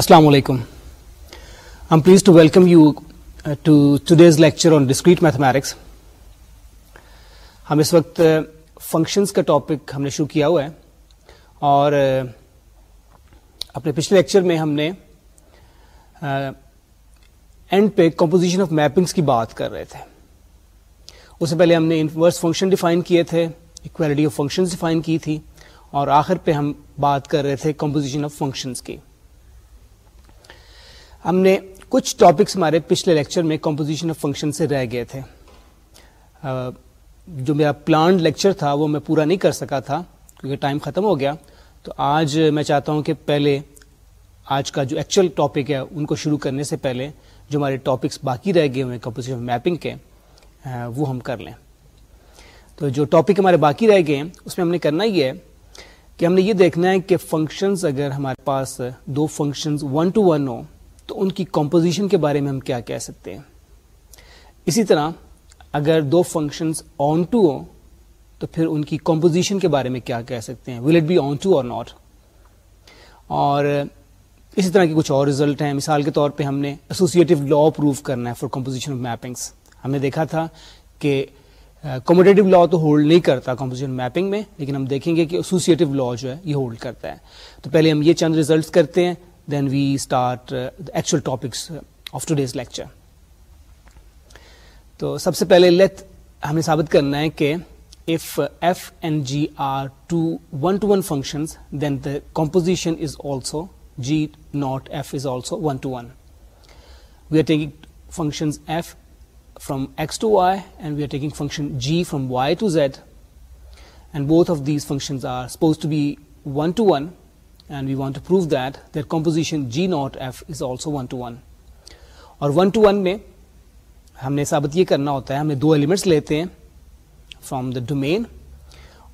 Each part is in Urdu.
السلام علیکم I'm please to welcome you to today's lecture on discrete mathematics ہم اس وقت فنکشنز uh, کا ٹاپک ہم نے شروع کیا ہوا ہے اور uh, اپنے پچھلے لیکچر میں ہم نے اینڈ uh, پہ کمپوزیشن آف میپنگس کی بات کر رہے تھے اس سے پہلے ہم نے انورس فنکشن ڈیفائن کیے تھے اکویلٹی آف فنکشنز ڈیفائن کی تھی اور آخر پہ ہم بات کر رہے تھے کمپوزیشن آف فنکشنز کی ہم نے کچھ ٹاپکس ہمارے پچھلے لیکچر میں کمپوزیشن آف فنکشن سے رہ گئے تھے جو میرا پلانڈ لیکچر تھا وہ میں پورا نہیں کر سکا تھا کیونکہ ٹائم ختم ہو گیا تو آج میں چاہتا ہوں کہ پہلے آج کا جو ایکچوئل ٹاپک ہے ان کو شروع کرنے سے پہلے جو ہمارے ٹاپکس باقی رہ گئے ہوئے ہیں کمپوزیشن آف میپنگ کے وہ ہم کر لیں تو جو ٹاپک ہمارے باقی رہ گئے ہیں اس میں ہم نے کرنا یہ ہے کہ ہم نے یہ دیکھنا ہے کہ فنکشنز اگر ہمارے پاس دو فنکشنز ون ٹو ون ہوں تو ان کی کمپوزیشن کے بارے میں ہم کیا کہہ سکتے ہیں اسی طرح اگر دو فنکشنز آن ٹو ہوں تو پھر ان کی کمپوزیشن کے بارے میں کیا کہہ سکتے ہیں will it be onto اور اور ناٹ اسی طرح کے کچھ اور ریزلٹ ہیں مثال کے طور پہ ہم نے ایسوسیٹو لا پروف کرنا ہے فار کمپوزیشن آف میپنگس ہم نے دیکھا تھا کہ کمپٹیٹو لا تو ہولڈ نہیں کرتا کمپوزیشن میپنگ میں لیکن ہم دیکھیں گے کہ ایسوسیٹو لا جو ہے یہ ہولڈ کرتا ہے تو پہلے ہم یہ چند ریزلٹس کرتے ہیں ایکچوئل ٹاپکس لیکچر تو سب سے پہلے لیت ہمیں ثابت کرنا ہے کہ F F and G are two one to one functions then the composition is also G not F is also one one to we are taking functions F from X to Y and we are taking function G from Y to Z and both of these functions are suppose to be one to one G not F is also one to one اور ون ٹو ون میں ہم نے ثابت یہ کرنا ہوتا ہے ہم نے دو ایلیمنٹس لیتے ہیں فرام دا ڈومین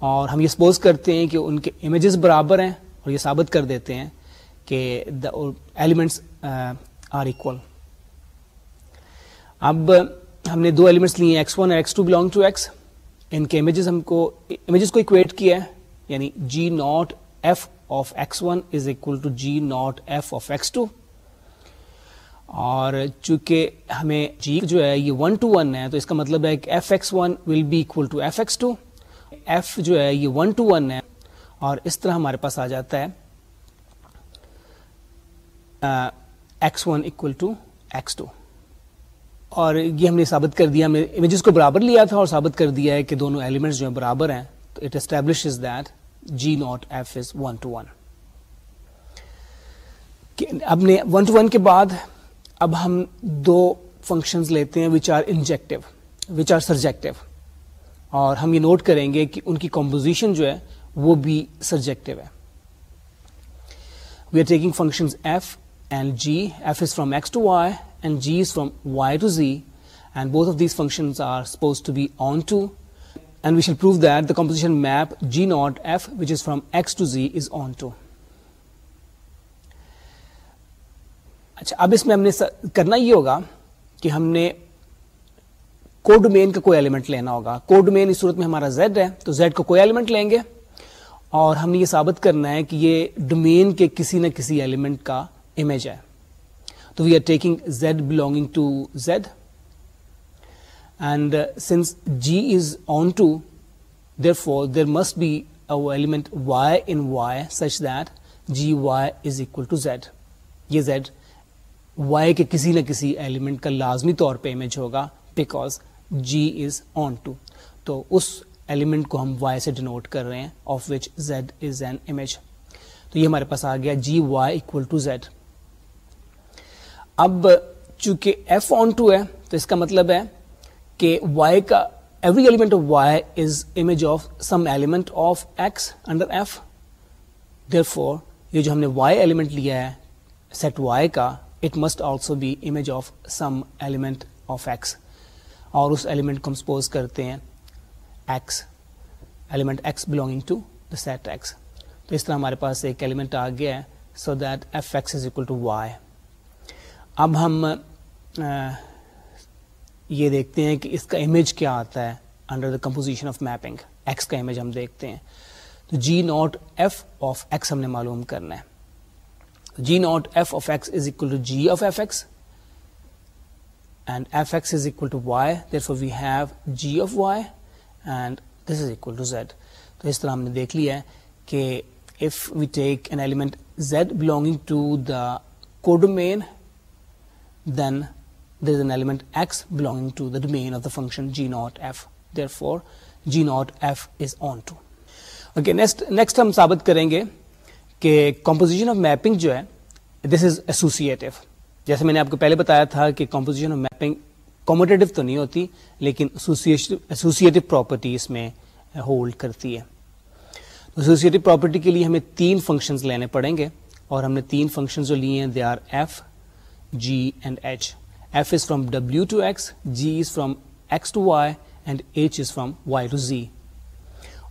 اور ہم یہ سپوز کرتے ہیں کہ ان کے امیجز برابر ہیں اور یہ ثابت کر دیتے ہیں کہ دا ایلیمنٹس آر اکول اب ہم نے دو ایلیمنٹس لیے ایکس ایکس ون اور ٹو بلانگ ٹو ایکس ان کے امیجز ہم کو امیجز کو اکویٹ کیا ہے یعنی G naught F of X one is equal to G naught F of X two اور چونکہ ہمیں جی جو ہے یہ ون ٹو ون ہے تو اس کا مطلب ہے کہ F F F X X one will be equal to two جو ہے یہ ون ٹو ون ہے اور اس طرح ہمارے پاس آ جاتا ہے X X one equal to two اور یہ ہم نے ثابت کر دیا امیجز کو برابر لیا تھا اور ثابت کر دیا ہے کہ دونوں ایلیمنٹس جو ہیں برابر ہیں تو it establish that G not F is one to one اب نے ون ٹو ون کے بعد اب ہم دو فنکشنز لیتے ہیں which are injective which are surjective اور ہم یہ نوٹ کریں گے کہ ان کی کمپوزیشن جو ہے وہ بھی سرجیکٹو ہے we are taking functions F and G F is from X to Y and G is from Y to Z and both of these function are suppose to be onto اچھا اب اس میں ہم نے کرنا یہ ہوگا کہ ہم نے کوڈ مین کا کوئی ایلیمنٹ لینا ہوگا کوڈ مین اس صورت میں ہمارا زیڈ ہے تو زیڈ کا کوئی ایلیمنٹ لیں گے اور ہم نے یہ ثابت کرنا ہے کہ یہ ڈومین کے کسی نہ کسی ایلیمنٹ کا امیج ہے تو we are taking Z belong to Z and since G is onto therefore there must be an element Y in Y such that G Y is equal to Z یہ زیڈ وائی کے کسی نہ کسی ایلیمنٹ کا لازمی طور پہ امیج ہوگا because G is onto تو اس ایلیمنٹ کو ہم وائی سے ڈینوٹ کر رہے ہیں of which Z is an image تو یہ ہمارے پاس آ گیا G Y equal to Z اب چونکہ ایف آن ٹو ہے تو اس کا مطلب ہے کہ وائی کا every element of Y is image of some element of X under F therefore یہ جو ہم نے وائی ایلیمنٹ لیا ہے سیٹ وائی کا it must also be image of some element of X اور اس ایلیمنٹ کو ہم سپوز کرتے ہیں X element X belonging to the set X تو اس طرح ہمارے پاس ایک ایلیمنٹ آ گیا ہے so that F X is equal to Y اب ہم یہ دیکھتے ہیں کہ اس کا امیج کیا آتا ہے under the composition of mapping X کا امیج ہم دیکھتے ہیں تو G not F of X ہم نے معلوم کرنا ہے G not F of X is equal to G of F F X X and is equal to Y therefore we have G of Y and this is equal to Z تو اس طرح ہم نے دیکھ لیا ہے کہ F we take an element Z belonging to the codomain then there is an element X belong to the domain of the function G not F therefore G not F is onto okay next ہم ثابت کریں گے کہ کمپوزیشن آف میپنگ جو ہے دس از ایسوسیٹو جیسے میں نے آپ کو پہلے بتایا تھا کہ کمپوزیشن آف میپنگ کمپٹیٹو تو نہیں ہوتی لیکن ایسوسی پراپرٹی اس میں ہولڈ کرتی ہے تو ایسوسیو پراپرٹی کے لیے ہمیں تین فنکشنز لینے پڑیں گے اور ہم نے تین فنکشن جو لیے ہیں they are F G and H F is from W to X G is from X to Y and H is from Y to Z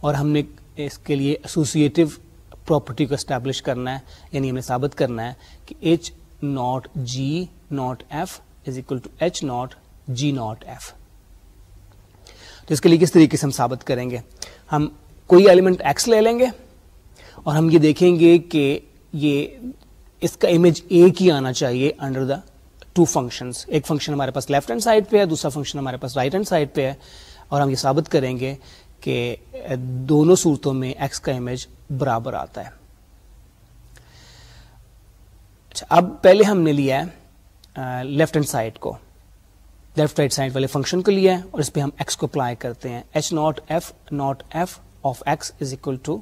اور ہم نے اس کے لیے ایسوسیٹو پراپرٹی کو اسٹیبلش کرنا ہے یعنی ہمیں ثابت کرنا ہے کہ H naught G naught F is equal to H naught G naught F تو اس کے لیے کس طریقے سے ہم ثابت کریں گے ہم کوئی ایلیمنٹ ایکس لے لیں گے اور ہم یہ دیکھیں گے کہ یہ اس کا امیج اے کی آنا چاہیے انڈر دا ٹو فنکشن ایک فنکشن ہمارے پاس لیفٹ ہینڈ سائڈ پہ ہے دوسرا فنکشن ہمارے پاس رائٹ ہینڈ سائڈ پہ ہے اور ہم یہ ثابت کریں گے کہ دونوں صورتوں میں ایکس کا امیج برابر آتا ہے ہے اچھا، اب پہلے ہم نے لیا لیفٹ ہینڈ سائڈ کو لیفٹ رائٹ سائڈ والے فنکشن کو لیا ہے اور اس پہ ہم ایکس کو اپلائی کرتے ہیں H not F not F of X is equal to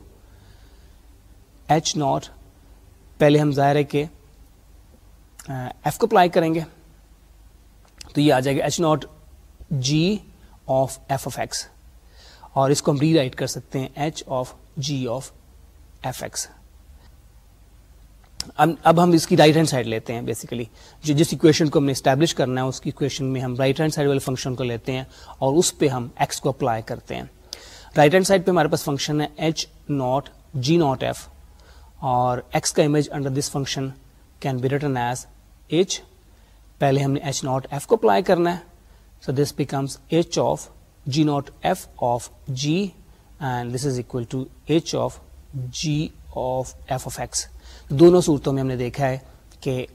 H not پہلے ہم ظاہر ہے کہ ایف کو اپلائی کریں گے تو یہ آ جائے گا H naught G of F of X اور اس کو ہم ری رائٹ کر سکتے ہیں H of G of F X اب ہم اس کی رائٹ ہینڈ سائڈ لیتے ہیں بیسیکلی جو جس اکویشن کو ہم نے اسٹیبلش کرنا ہے اس کی اکویشن میں ہم رائٹ ہینڈ سائڈ والے فنکشن کو لیتے ہیں اور اس پہ ہم ایکس کو اپلائی کرتے ہیں رائٹ ہینڈ سائڈ پہ ہمارے پاس فنکشن ہے H not G not F اور ایکس کا image under this function can be return as H پہلے ہم نے ایچ ناٹ ایف کو اپلائی کرنا ہے so this becomes H of G not F of G and this is equal to H of G of F of X دونوں صورتوں میں ہم نے دیکھا ہے کہ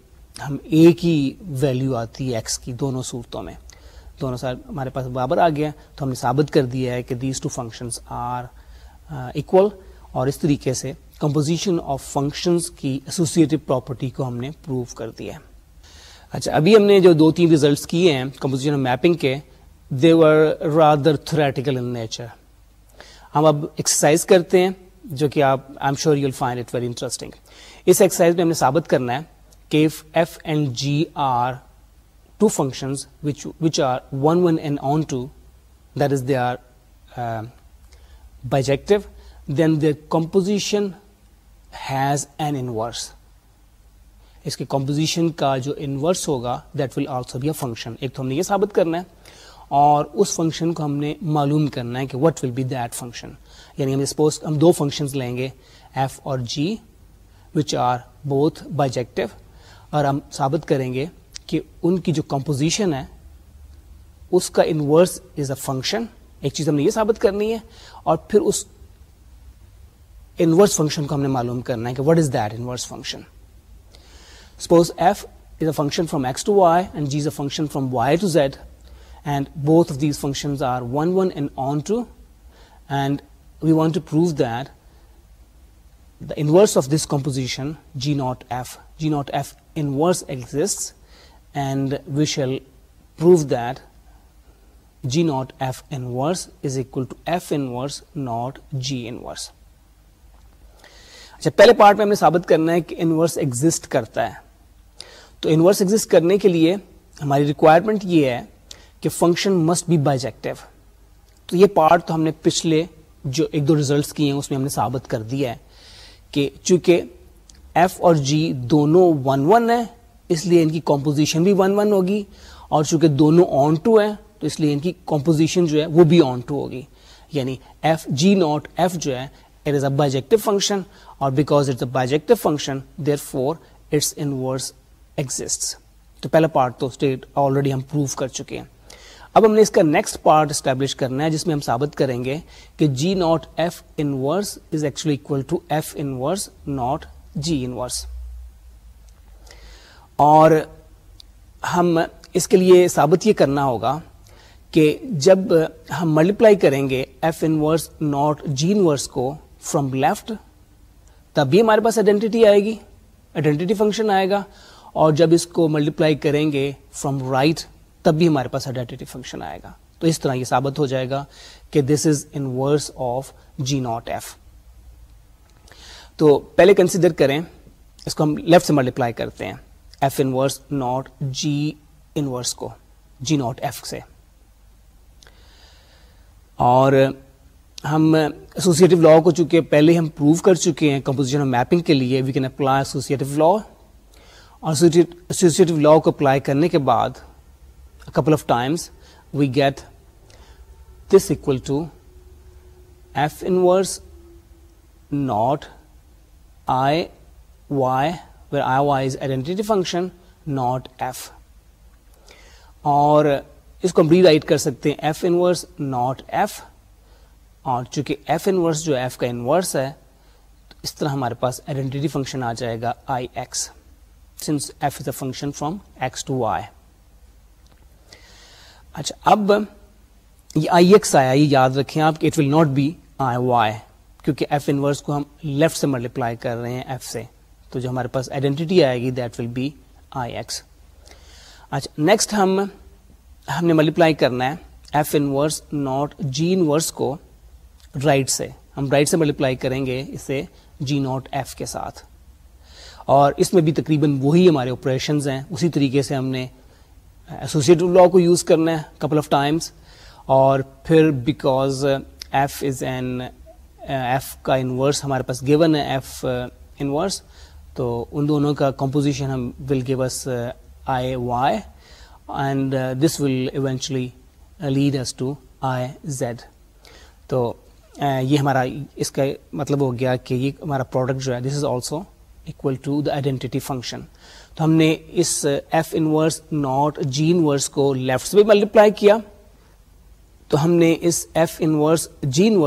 ہم اے کی ویلیو آتی ہے ایکس کی دونوں صورتوں میں دونوں سال ہمارے پاس برابر آ گیا تو ہم نے ثابت کر دیا ہے کہ these two functions are equal اور اس طریقے سے کمپوزیشن آف فنکشنز کی ایسوسیٹو پراپرٹی کو ہم نے پروو کر دیا ہے اچھا ابھی ہم نے جو دو تین ریزلٹس کیے ہیں کمپوزیشن میپنگ کے they were rather theoretical in nature ہم اب ایکسرسائز کرتے ہیں جو کہ آپ I'm sure you find it very interesting us exercise میں ہم نے ثابت کرنا ہے کہ F and G are two functions which which are are one one and onto that is the function then their composition has an inverse اس کے کمپوزیشن کا جو انورس ہوگا that will also be a function ایک تو ہم نے یہ ثابت کرنا ہے اور اس فنکشن کو ہم نے معلوم کرنا ہے کہ what will be that function یعنی ہم سپوز ہم دو فنکشنز لیں گے ایف اور G which are both bijective اور ہم ثابت کریں گے کہ ان کی جو کمپوزیشن ہے اس کا انورس از اے فنکشن ایک چیز ہم نے یہ ثابت کرنی ہے اور پھر اس انورس فنکشن کو ہم نے معلوم کرنا ہے کہ what is that inverse function suppose F is a function from X to Y and G is a function from Y to Z and both of these functions are one one and onto and we want prove of of this composition G not F G not F exists and and we shall that g not F inverse is is to to F not not inverse اچھا پہلے پارٹ میں ہم نے ثابت کرنا ہے کہ انورس ایگزٹ کرتا ہے تو انورس ایگزٹ کرنے کے لیے ہماری ریکوائرمنٹ یہ ہے کہ فنکشن مسٹ بی بائیجیکٹو تو یہ پارٹ تو ہم نے پچھلے جو ایک دو ریزلٹس کیے ہیں اس میں ہم نے ثابت کر دیا ہے کہ چونکہ ایف اور جی دونوں ون ون ہیں اس لیے ان کی کمپوزیشن بھی ون ون ہوگی اور چونکہ دونوں آن ٹو ہیں تو اس لیے ان کی کمپوزیشن جو ہے وہ بھی آن ٹو ہوگی یعنی ایف جی ناٹ ایف جو ہے it is a bijective function اور because it's a bijective function therefore its inverse exists تو پہلا پارٹ تو اسٹیٹ آلریڈی ہم پروف کر چکے ہیں اب ہم نے اس کا نیکسٹ پارٹ اسٹیبلش کرنا ہے جس میں ہم ثابت کریں گے کہ G naught F inverse is actually equal to F inverse naught G inverse اور ہم اس کے لیے ثابت یہ کرنا ہوگا کہ جب ہم ملٹیپلائی کریں گے F inverse naught G inverse کو فرام لیفٹ تب بھی ہمارے پاس آئیڈینٹی آئے گی آئیڈینٹی فنکشن آئے گا اور جب اس کو ملٹیپلائی کریں گے فرام رائٹ تب بھی ہمارے پاس ایڈنٹیو فنکشن آئے گا تو اس طرح یہ ثابت ہو جائے گا کہ this is inverse of G naught F تو پہلے کنسیڈر کریں اس کو ہم لیفٹ سے ملٹیپلائی کرتے ہیں F inverse not G inverse کو جی ناٹ ایف سے اور ہم ایسوسیٹو لا کو چونکہ پہلے ہم پروو کر چکے ہیں کمپوزیشن میپنگ کے لیے we can apply associative law associative law کو اپلائی کرنے کے بعد couple of times we get this equal to F inverse naught I Y where I Y is identity function naught F اور اس کو ہم ری رائٹ کر سکتے ہیں ایف انورس ناٹ ایف اور چونکہ ایف انورس جو ایف کا انورس ہے اس طرح ہمارے پاس آئیڈینٹی فنکشن آ جائے گا I X function from X to Y اچھا اب یہ آئی ایکس آیا یہ یاد رکھیں آپ it will not be I Y کیونکہ ایف انورس کو ہم لیفٹ سے ملٹیپلائی کر رہے ہیں ایف سے تو جو ہمارے پاس آئیڈینٹی آئے گی that will be I X اچھا نیکسٹ ہم ہم نے ملٹیپلائی کرنا ہے F inverse not G inverse کو رائٹ سے ہم رائٹ سے ملٹیپلائی کریں گے اسے جی ناٹ ایف کے ساتھ اور اس میں بھی تقریباً وہی ہمارے آپریشنز ہیں اسی طریقے سے ہم نے ایسوسیٹو لا کو یوز کرنا ہے کپل آف ٹائمس اور پھر because F is an F کا انورس ہمارے پاس گیون ہے ایف انورس uh, تو ان دونوں کا کمپوزیشن ہم will give us I Y and this will eventually lead us to I Z تو uh, یہ ہمارا اس کا مطلب ہو گیا کہ یہ ہمارا پروڈکٹ جو ہے دس از آلسو ہم نے اسٹیبلش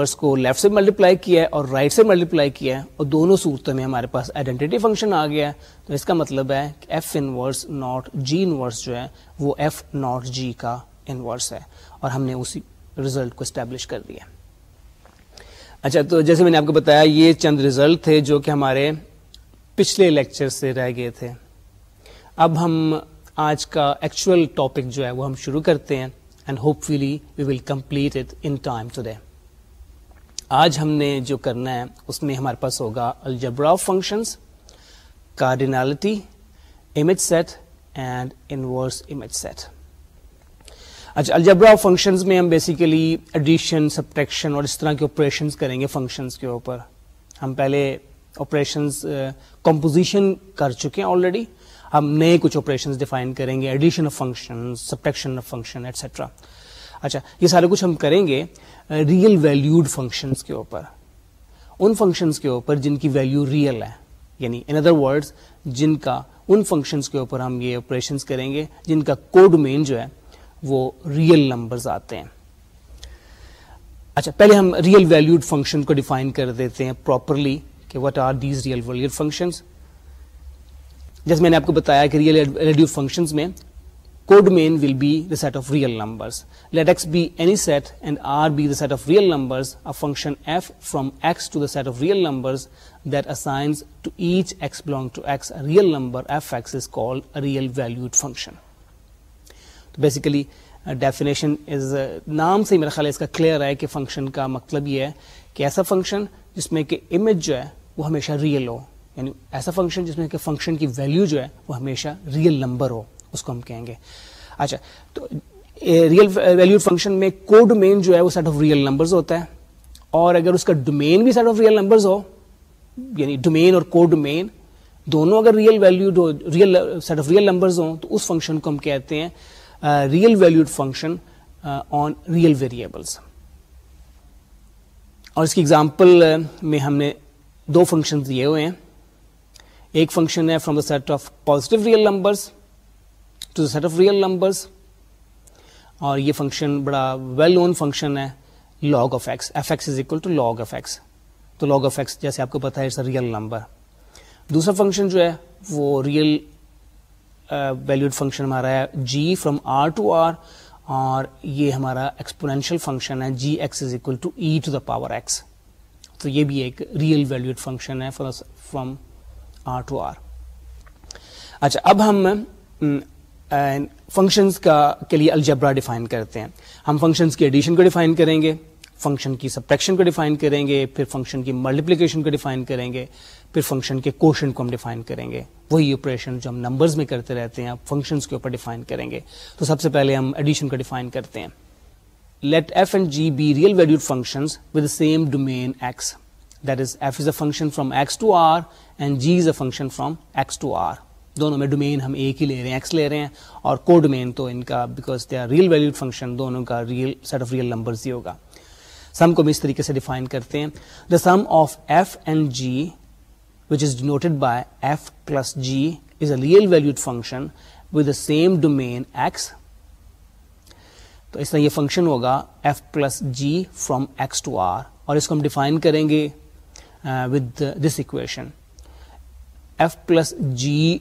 uh, مطلب کر دیا اچھا تو جیسے میں نے آپ کو بتایا یہ چند ریزلٹ تھے جو کہ ہمارے پچھلے لیکچر سے رہ گئے تھے اب ہم آج کا ایکچوئل ٹاپک جو ہے وہ ہم شروع کرتے ہیں and hopefully we will complete it in time today آج ہم نے جو کرنا ہے اس میں ہمارے پاس ہوگا algebra of functions cardinality image set and inverse image set اچھا الجبرا آف فنکشنز میں ہم بیسیکلی ایڈیشن سبٹیکشن اور اس طرح کے آپریشنس کریں گے فنکشنس کے اوپر ہم پہلے آپریشنز کمپوزیشن کر چکے ہیں آلریڈی ہم نئے کچھ آپریشن ڈیفائن کریں گے addition of function subtraction of function etcetera اچھا یہ سارے کچھ ہم کریں گے ریئل ویلوڈ فنکشنس کے اوپر ان فنکشنس کے اوپر جن کی ویلو ریئل ہے یعنی ان ادر ورڈس جن کا ان فنکشنس کے اوپر ہم یہ آپریشنز کریں گے جن کا کوڈ مین جو ہے وہ ریئل نمبرز آتے ہیں اچھا پہلے ہم ریئل ویلوڈ فنکشن کو ڈیفائن کر دیتے ہیں پراپرلی کہ what are these real valued functions جیسے میں نے آپ کو بتایا کہ ریئل ریڈیو فنکشنز میں codomain will be the set of real numbers let X be any set and R be the set of real numbers a function F from X to the set of real numbers that assigns to each X belong to X real number F X is call real valued function basically definition is نام سے میرا خیال ہے اس کا کلیئر ہے کہ فنکشن کا مطلب یہ ہے کہ ایسا فنکشن جس میں کہ امیج جو ہے وہ ہمیشہ ریئل ہو یعنی ایسا فنکشن جس میں کہ فنکشن کی ویلیو جو ہے وہ ہمیشہ ریئل نمبر ہو اس کو ہم کہیں گے اچھا تو ریئل ویلیو فنکشن میں کو ڈومین جو ہے وہ سیٹ آف ریئل نمبرز ہوتا ہے اور اگر اس کا ڈومین بھی سیٹ آف ریئل نمبرز ہو یعنی ڈومین اور کو ڈومین دونوں اگر real real set of real numbers ہوں تو اس فنکشن کو ہم کہتے ہیں real valued function on real variables اور اس کی ایگزامپل میں ہم نے دو فنکشن دیے ہوئے ہیں ایک فنکشن ہے from the set of positive real numbers to the set of real numbers اور یہ فنکشن بڑا ویل نون فنکشن ہے log of X F X is equal to log of X تو لاگ آف ایکس جیسے آپ کو پتا ہے اے ریئل نمبر دوسرا فنکشن جو ہے وہ ریئل ویلیوڈ فنکشن ہمارا ہے G from R to R اور یہ ہمارا ایکسپورینشیل فنکشن ہے G X is equal to E to the power X تو یہ بھی ایک ریئل ویلوڈ فنکشن ہے آر آر ٹو اچھا اب ہم کا کے لیے الجبرا ڈیفائن کرتے ہیں ہم فنکشنس کی ایڈیشن کو ڈیفائن کریں گے فنکشن کی سپٹیکشن کو ڈیفائن کریں گے پھر فنکشن کی ملٹیپلیکیشن کو ڈیفائن کریں گے پھر فنکشن کے کوشن کو ہم ڈیفائن کریں گے وہی آپریشن جو ہم نمبرز میں کرتے رہتے ہیں فنکشنز کے اوپر ڈیفائن کریں گے تو سب سے پہلے ہم ایڈیشن کو ڈیفائن کرتے ہیں let f and g be real valued functions with the same domain x that is f is a function from x to r and g is a function from x to r دونوں میں ڈومین ہم ایک ہی لے رہے ہیں ایکس لے رہے ہیں اور کو ڈومین تو ان کا because they are real value function دونوں کا real set of real numbers ہی ہوگا سم کو بھی اس طریقے سے ڈیفائن کرتے ہیں the sum of F and G which is denoted by F plus G is a real valued function with the same domain X تو اس طرح یہ فنکشن ہوگا F plus G from X to R اور اس کو ہم ڈیفائن کریں گے with this equation F plus G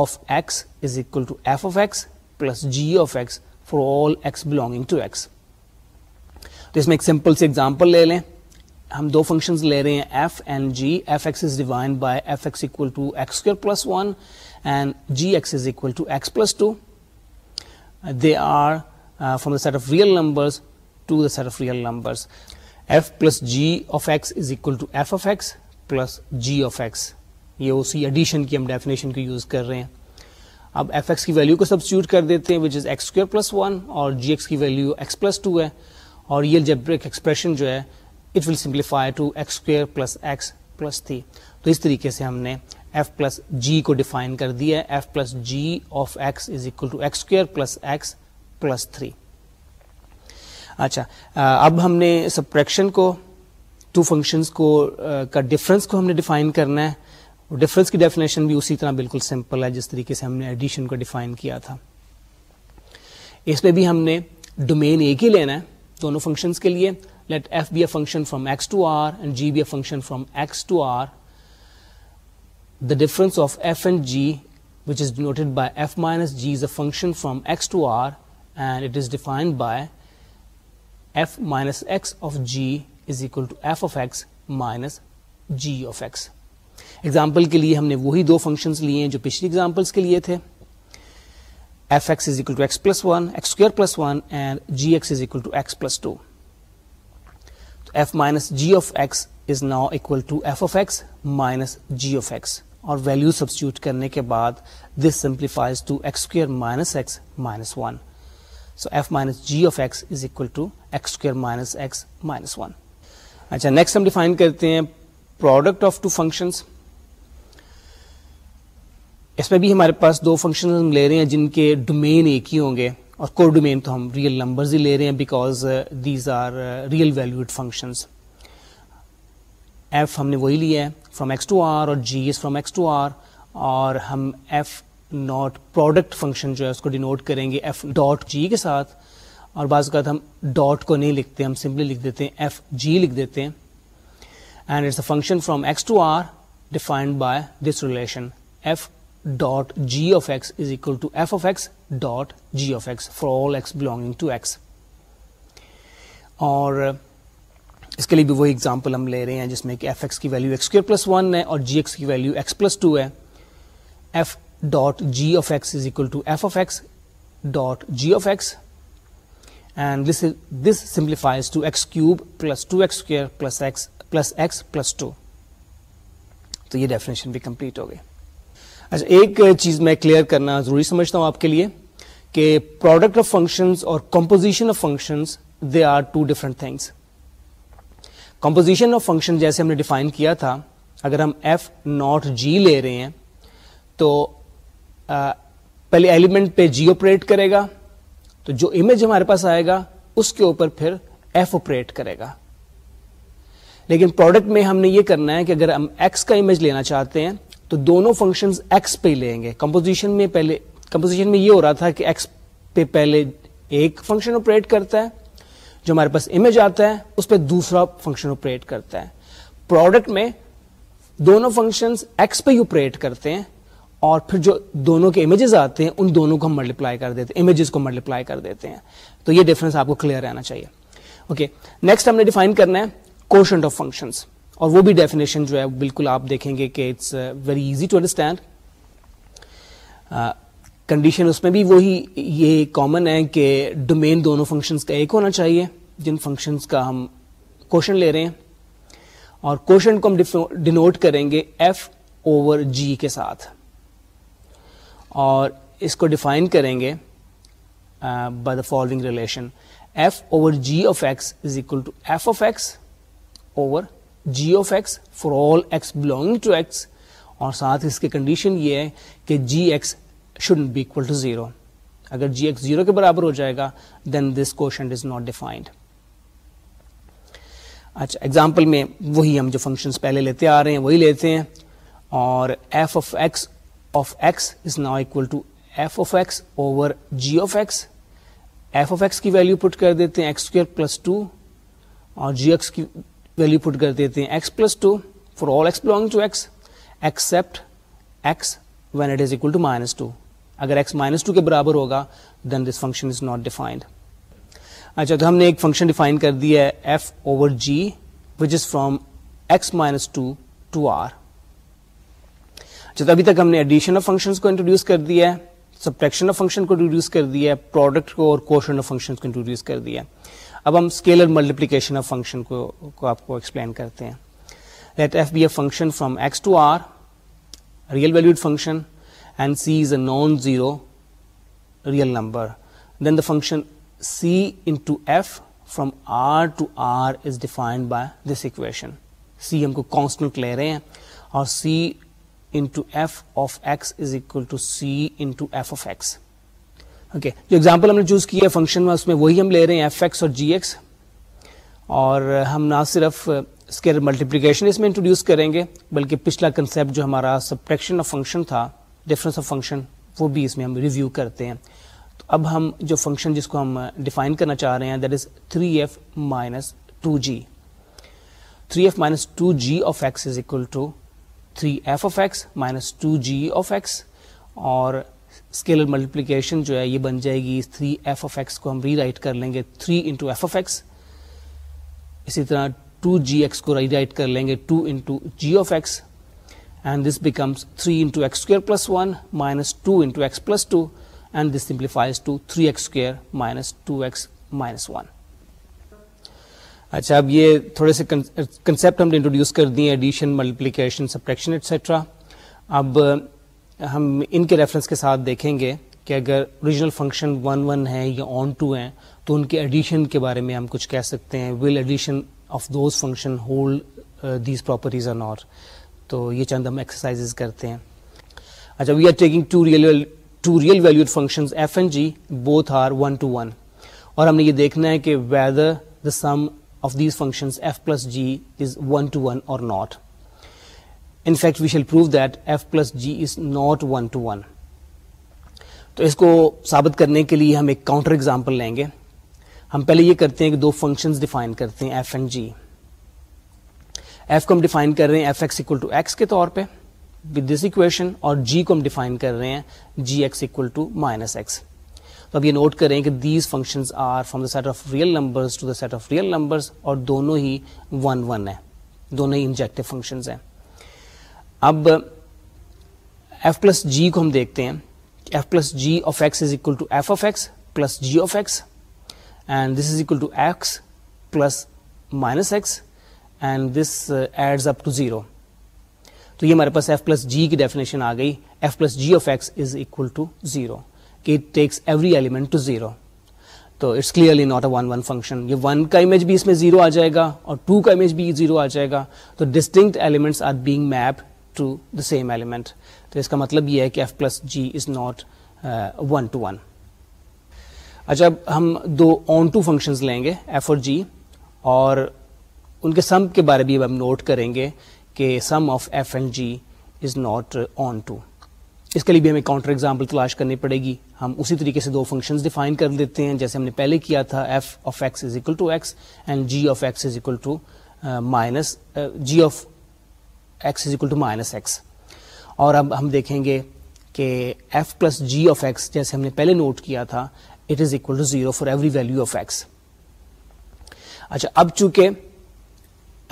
of X is equal to F of X plus G of X for all X belonging to X تو اس میں ایک سمپل سی ایگزامپل لے لیں ہم دو فنکشنز لے رہے ہیں F and G F X is define by F X equal to X square plus one and G X is equal to X plus two they are from the set of real number to the set of real number F plus G of X is equal to F of X plus G of X یہ اسی ایڈیشن کی ہم ڈیفینیشن کو یوز کر رہے ہیں اب ایف ایکس کی ویلیو کو سبسٹیوٹ کر دیتے ہیں which is X square plus one اور جی ایکس کی ویلیو ایکس پلس ٹو ہے اور یہ جب ایک ایکسپریشن جو ہے it will simplify to X square plus X plus three تو اس طریقے سے ہم نے ایف پلس جی کو ڈیفائن کر دیا ہے F plus G of X is equal to X square plus X plus three اچھا اب ہم نے کو ٹو کو کا ڈفرینس کو ہم نے ڈیفائن کرنا ہے ڈفرینس کی ڈیفینیشن بھی اسی طرح بالکل سمپل ہے جس طریقے سے ہم نے ایڈیشن کو ڈیفائن کیا تھا اس میں بھی ہم نے ڈومین ایک ہی لینا ہے دونوں فنکشنس کے لیے let F be a function from X to R and G be a function from X to R the difference of F and G which is denoted by F minus G is a function from X to R لیے ہم نے وہی دو فشنس لیے جو ایگزامپلس کے لیے تھے ویلو سبسٹیوٹ کرنے کے بعد this simplifies to X square minus X minus one so F minus G of X is equal to X X square minus minus one اچھا نیکسٹ ہم ڈیفائن کرتے ہیں پروڈکٹ آف ٹو فنکشنس اس میں بھی ہمارے پاس دو فنکشن ہم لے رہے ہیں جن کے ڈومین ایک ہی ہوں گے اور کو ڈومین تو ہم ریئل نمبرز ہی لے رہے ہیں because these are real valued function F ہم نے وہی لیا ہے فرام ایکس ٹو آر اور g is from X to R اور ہم ایف ناٹ پروڈکٹ فنکشن جو ہے اس کو ڈینوٹ کریں گے ایف ڈاٹ جی کے ساتھ اور بعض اوقات ہم ڈاٹ کو نہیں لکھتے ہم سمپلی لکھ دیتے ہیں ایف جی لکھ دیتے ہیں and it's a function from X to R defined by this relation f dot g of x is equal to f of x dot g of x for all x belonging to X اور اس کے لیے بھی وہی اگزامپل ہم لے رہے ہیں جس میں کہ ایف ایکس کی value x square plus one ہے اور جی ایکس کی ویلیو ایکس پلس ٹو ہے f dot g of x is equal to f of x dot g of x and this this simplifies to x cube plus two two x x x square plus plus plus تو یہ ڈیفینیشن بھی کمپلیٹ ہو گئی اچھا ایک چیز میں کلیئر کرنا ضروری سمجھتا ہوں آپ کے لیے کہ پروڈکٹ آف فنکشنز اور composition of functions they are two different things composition of function جیسے ہم نے ڈیفائن کیا تھا اگر ہم ایف ناٹ جی لے رہے ہیں تو پہلے ایلیمنٹ پہ جی اوپریٹ کرے گا تو جو امیج ہمارے پاس آئے گا اس کے اوپر پھر ایف اوپریٹ کرے گا لیکن پروڈکٹ میں ہم نے یہ کرنا ہے کہ اگر ہم ایکس کا امیج لینا چاہتے ہیں تو دونوں فنکشن لیں گے کمپوزیشن میں پہلے کمپوزیشن میں یہ ہو رہا تھا کہ ایکس پہ پہلے ایک فنکشن اوپریٹ کرتا ہے جو ہمارے پاس امیج آتا ہے اس پہ دوسرا فنکشن اوپریٹ کرتا ہے پروڈکٹ میں دونوں فنکشن ایکس پہ ہی اوپریٹ کرتے ہیں اور پھر جو دونوں کے امیجز آتے ہیں ان دونوں کو ہم ملٹیپلائی کر دیتے ہیں امیجز کو ملٹیپلائی کر دیتے ہیں تو یہ ڈفرنس آپ کو کلیئر رہنا چاہیے اوکے نیکسٹ ہم نے ڈیفائن کرنا ہے کوشنٹ آف فنکشنس اور وہ بھی ڈیفینیشن جو ہے بالکل آپ دیکھیں گے کہ it's very easy to understand condition اس میں بھی وہی یہ کامن ہے کہ ڈومین دونوں فنکشنس کا ایک ہونا چاہیے جن فنکشنس کا ہم کوشن لے رہے ہیں اور کوشن کو ہم ڈینوٹ کریں گے ایف اوور جی کے ساتھ اور اس کو ڈیفائن کریں گے by the following relation f over g of x is equal to f of of x x over g for all x belonging اور ساتھ اس کی کنڈیشن یہ ہے کہ g x should be equal to zero اگر جی ایکس زیرو کے برابر ہو جائے گا then this question is not defined اچھا ایگزامپل میں وہی ہم جو فنکشن پہلے لیتے آ رہے ہیں وہی لیتے ہیں اور f of x of x of x f of x کی ویلو پٹ کر دیتے ہیں اور ایکس کی ویلو پٹ کر دیتے ہیں اگر کے برابر ہوگا then this function is not defined اچھا تو ہم نے ایک فنکشن ڈیفائن کر دی ہے f over g which is from x minus two to R اچھا ابھی تک ہم نے ایڈیشن آف فنکشنس کو انٹروڈیوس کر دیا ہے سبٹریکشن آف فنکشن کو انٹروڈیوس کر دیا ہے پروڈکٹ کو اور کوشن آف فنکشن کو انٹروڈیوس کر دیا ہے اب ہم اسکیلر ملٹیپلیکیشن آف فنکشن کو آپ کو ایکسپلین کرتے ہیں let f be a function from x to R real valued function and c is a non zero real number then the function c into f from R to R is defined by this equation c ہم کو کانسٹنٹ لے رہے ہیں اور c into f of x is equal جو اگزامپل ہم نے چوز کیا ہے فنکشن میں اس میں وہی ہم لے رہے ہیں ایف ایکس اور جی ایکس اور ہم نہ صرف اس کے ملٹیپلیکیشن اس میں انٹروڈیوس کریں گے بلکہ پچھلا کنسیپٹ جو ہمارا سبٹریکشن آف فنکشن تھا ڈفرینس آف فنکشن وہ بھی اس میں ہم ریویو کرتے ہیں تو اب ہم جو فنکشن جس کو ہم ڈیفائن کرنا چاہ رہے ہیں that is three f minus two g three f minus two g of x is equal to three x minus two g of x اور اسکیلر ملٹیپلیکیشن جو ہے یہ بن جائے گی تھری ایف آف ایکس کو ہم ری رائٹ کر لیں گے three into f of x اسی طرح ٹو جی ایکس کو ری رائٹ کر لیں گے two into g of x and this becomes three into x square plus one minus two into x plus two and this simplifies to three x square minus two x minus one اچھا اب یہ تھوڑے سے کنسیپٹ ہم نے انٹروڈیوس کر دیے ایڈیشن ملٹیپلیکیشن سبٹریکشن ایٹسٹرا اب ہم ان کے ریفرنس کے ساتھ دیکھیں گے کہ اگر اوریجنل فنکشن ون ون ہیں یا آن ٹو ہیں تو ان کے ایڈیشن کے بارے میں ہم کچھ کہہ سکتے ہیں will addition of those function hold these properties on اور تو یہ چند ہم ایکسرسائز کرتے ہیں اچھا we are taking two real to real value function f and g both are one to one اور ہم نے یہ دیکھنا ہے کہ whether the sum functions f plus g is one to one اور not in fact we shall prove that f plus g is not one to one تو اس کو ثابت کرنے کے لیے ہم ایک کاؤنٹر ایگزامپل لیں گے ہم پہلے یہ کرتے ہیں کہ دو فنکشنز ڈیفائن کرتے ہیں ایف اینڈ جی ایف کو ہم ڈیفائن کر رہے ہیں f x equal to x کے طور پہ وتھ دس اکویشن اور جی کو ہم ڈیفائن کر رہے ہیں g x equal to minus x تو اب یہ نوٹ کریں کہ these functions are from the set of real number set of real numbers اور دونوں ہی ون ون ہیں دونوں ہی انجیکٹو فنکشنز ہیں اب ایف پلس جی کو ہم دیکھتے ہیں f plus g of x is equal to f of x plus g of x and this is equal to x plus minus x and this adds up to zero تو یہ ہمارے پاس ایف پلس جی کی ڈیفینیشن آ گئی f plus g of x is equal to zero کہ it takes every element to zero تو it's clearly not a one one function یہ ون کا امیج بھی اس میں زیرو آ جائے گا اور ٹو کا امیج بھی زیرو آ جائے گا تو distinct elements are being map to the same element تو اس کا مطلب یہ ہے کہ f plus g is not one to one اچھا اب ہم دو آن ٹو فنکشنز لیں گے ایف اور جی اور ان کے سم کے بارے بھی اب ہم نوٹ کریں گے کہ sum of f and g is not onto اس کے لیے بھی ہمیں کاؤنٹر ایگزامپل تلاش کرنی پڑے گی ہم اسی طریقے سے دو فنکشنز ڈیفائن کر دیتے ہیں جیسے ہم نے پہلے کیا تھا f of x is equal to x and g of x is equal to minus g of x is equal to minus x اور اب ہم دیکھیں گے کہ f plus g of x جیسے ہم نے پہلے نوٹ کیا تھا it is equal to zero for every value of x اچھا اب چونکہ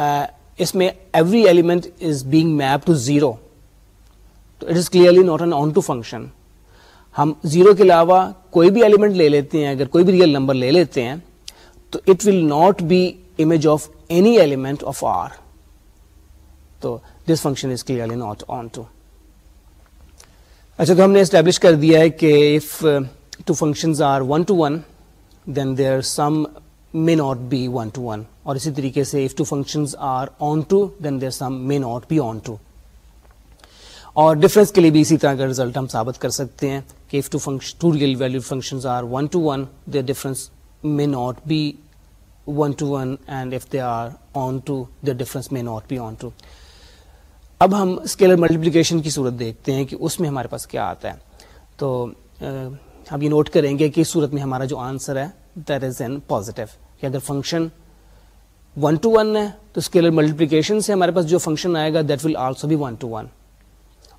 uh, اس میں every element is being map to zero تو it is clearly not an onto function ہم زیرو کے علاوہ کوئی بھی ایلیمنٹ لے لیتے ہیں اگر کوئی بھی ریئل نمبر لے لیتے ہیں تو it will not be image of any element of R تو this function is clearly not onto اچھا تو ہم نے اسٹیبلش کر دیا ہے کہ if two functions are one to one then there are some may not be one to one اور اسی طریقے سے if two to are on then some may not be onto اور ڈفرینس کے لیے بھی اسی طرح کا رزلٹ ہم ثابت کر سکتے ہیں کہ if two two function real value functions are one to one they difference may not be one to one and if they are onto the difference may not be onto اب ہم اسکیلر ملٹیپلیکیشن کی صورت دیکھتے ہیں کہ اس میں ہمارے پاس کیا آتا ہے تو ہم یہ نوٹ کریں گے کہ اس صورت میں ہمارا جو آنسر ہے دیٹ از این پازیٹیو کہ اگر فنکشن ون ٹو ون ہے تو اسکیلر ملٹیپلیکیشن سے ہمارے پاس جو فنکشن آئے گا دیٹ ول آلسو بھی ون ٹو ون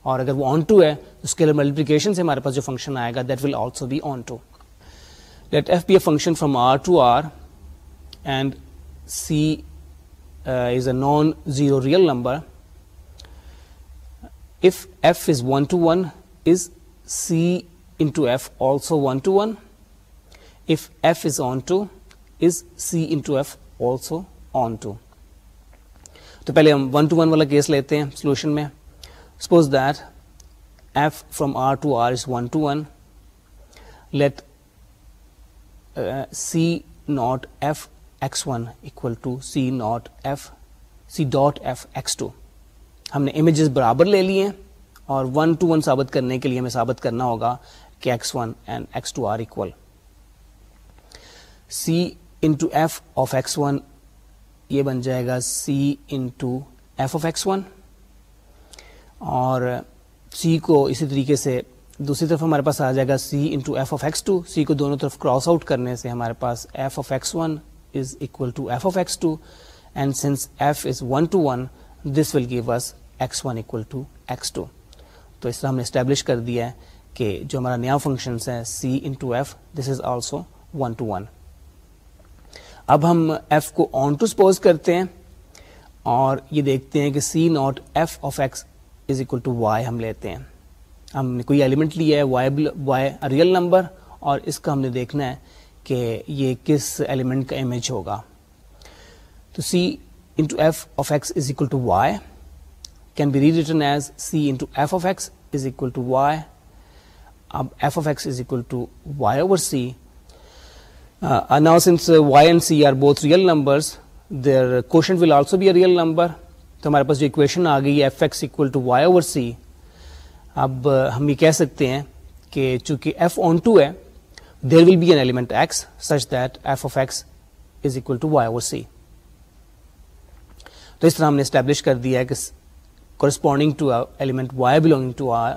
اور اگر وہ آن ٹو ہے تو اس کے لیے ملٹیپلیکیشن سے ہمارے پاس جو فنکشن آئے گا that will also be onto let f be a function from R to R and c is a non zero real number if f is is one one to c to f also one to one if f is onto is c into f also onto تو پہلے ہم ون ٹو ون والا کیس لیتے ہیں سولوشن میں suppose that f from R to R is one to one let c not f x one equal to c not f c dot f x two ہم نے امیجز برابر لے لیے اور ون ٹو ون ثابت کرنے کے لیے ہمیں ثابت کرنا ہوگا کہ X one and X two are equal C into F of X one یہ بن جائے گا C into F of X one اور سی کو اسی طریقے سے دوسری طرف ہمارے پاس آ جائے گا c into f of x two c کو دونوں طرف کراس آؤٹ کرنے سے ہمارے پاس f of x one is equal to f of x two and since f is one to one this will give us x one equal to x two تو اس طرح ہم نے اسٹیبلش کر دیا ہے کہ جو ہمارا نیا فنکشنس ہے c into f this is also one to one اب ہم ایف کو آن ٹو سپوز کرتے ہیں اور یہ دیکھتے ہیں کہ c not f of x is equal to y ہم لیتے ہیں ہم نے کوئی ایلیمنٹ لیا ہے وائی وائی ریئل نمبر اور اس کا ہم نے دیکھنا ہے کہ یہ کس ایلیمنٹ کا امیج ہوگا تو c into f of x is equal to y can be re return as c into f of x is equal to y اب f of x is equal to y over c now since y and c are both real numbers their quotient will also be a real number تو ہمارے پاس جو اکویشن آ گئی f x equal to y over c اب ہم یہ کہہ سکتے ہیں کہ چونکہ ایف آن ٹو ہے there will be an element x such that f of x is equal to y over c تو اس طرح ہم نے اسٹیبلش کر دیا ہے کہ corresponding to element y belonging to R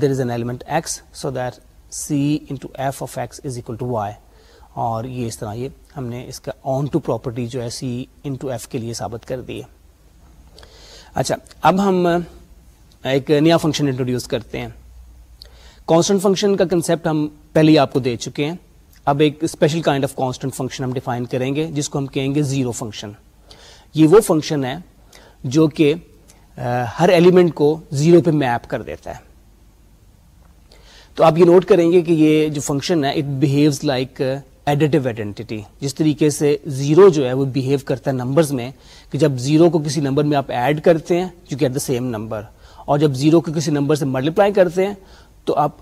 there is an element x so that c into f of x is equal to y اور یہ اس طرح یہ ہم نے اس کا آن ٹو پراپرٹی جو ہے سی انٹو ایف کے لیے ثابت کر دی ہے اچھا اب ہم ایک نیا فنکشن انٹروڈیوس کرتے ہیں کانسٹنٹ فنکشن کا کنسپٹ ہم پہلے ہی آپ کو دے چکے ہیں اب ایک special kind of constant function ہم ڈیفائن کریں گے جس کو ہم کہیں گے زیرو فنکشن یہ وہ فنکشن ہے جو کہ ہر ایلیمنٹ کو زیرو پہ میپ کر دیتا ہے تو آپ یہ نوٹ کریں گے کہ یہ جو فنکشن ہے it behaves like additive identity جس طریقے سے زیرو جو ہے وہ بہیو کرتا ہے نمبرز میں کہ جب زیرو کو کسی نمبر میں آپ ایڈ کرتے ہیں you get the same number اور جب زیرو کو کسی نمبر سے ملٹیپلائی کرتے ہیں تو آپ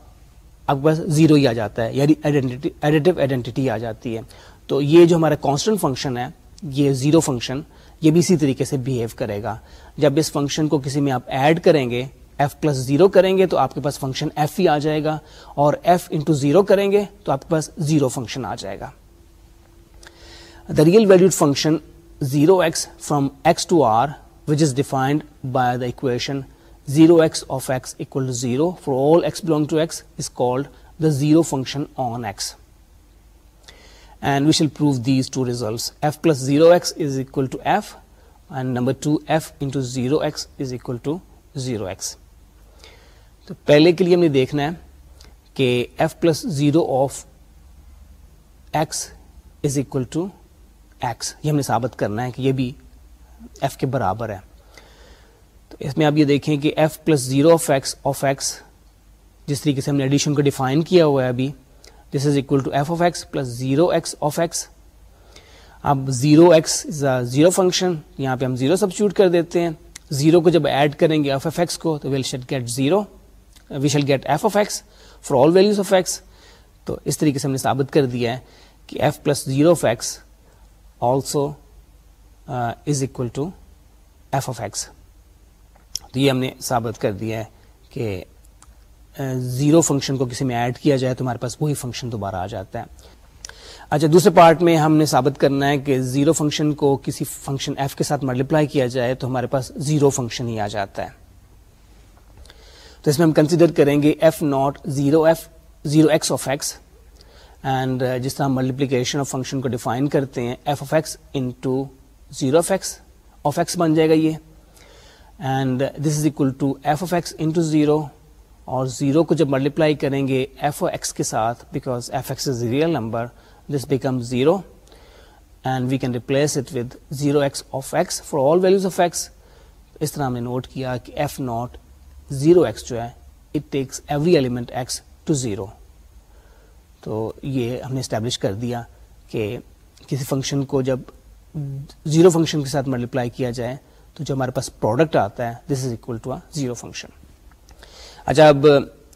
آپ کے پاس زیرو ہی آ جاتا ہے یعنی ایڈیٹو آئیڈینٹی آ جاتی ہے تو یہ جو ہمارا کانسٹنٹ فنکشن ہے یہ زیرو فنکشن یہ بھی اسی طریقے سے بہیو کرے گا جب اس فنکشن کو کسی میں آپ ایڈ کریں گے ایف پلس زیرو کریں گے تو آپ کے پاس فنکشن ایف ہی آ جائے گا اور ایف انٹو زیرو کریں گے تو آپ کے پاس زیرو فنکشن آ جائے گا the real valued function zero x from x to R which is defined by the equation zero x of to 0 for all belong to to is is the zero function on x and we shall prove these two two f plus zero 0x is equal to f and number two f into zero x is to x تو پہلے کے لیے ہم نے دیکھنا ہے کہ f plus zero of x is equal to x یہ ہم نے ثابت کرنا ہے کہ یہ بھی ایف کے برابر ہے تو اس میں آپ یہ دیکھیں کہ f plus zero of x of x جس طریقے سے ہم نے ایڈیشن کو ڈیفائن کیا ہوا ہے ابھی this is equal to f of of x x x plus zero اب زیرو ایکس زیرو فنکشن یہاں پہ ہم زیرو سب کر دیتے ہیں زیرو کو جب ایڈ کریں گے ایف ایف ایکس کو تو well shed get zero we shall get f of x for all values of x تو اس طریقے سے ہم نے ثابت کر دیا ہے کہ f plus zero of x also is equal to f of x تو یہ ہم نے ثابت کر دیا ہے کہ زیرو uh, فنکشن کو کسی میں ایڈ کیا جائے تو ہمارے پاس وہی فنکشن دوبارہ آ جاتا ہے اچھا دوسرے پارٹ میں ہم نے ثابت کرنا ہے کہ زیرو فنکشن کو کسی فنکشن ایف کے ساتھ ملٹیپلائی کیا جائے تو ہمارے پاس زیرو فنکشن ہی آ جاتا ہے تو اس میں ہم کنسیڈر کریں گے f not zero f zero x of x and uh, جس طرح ملٹیپلیکیشن آف فنکشن کو ڈیفائن کرتے ہیں f of x into zero of x of x بن جائے گا یہ and this is equal to f of x into zero اور زیرو کو جب ملٹیپلائی کریں گے ایف او ایکس کے ساتھ because f x is real number this become zero and we can replace it with zero x of x for all values of x اس طرح ہم نے نوٹ کیا کہ ایف ناٹ زیرو ایکس جو ہے it takes every element x to zero تو یہ ہم نے اسٹیبلش کر دیا کہ کسی فنکشن کو جب زیرو فنکشن کے ساتھ ملٹیپلائی کیا جائے تو جو ہمارے پاس پروڈکٹ آتا ہے this is equal to zero function اچھا اب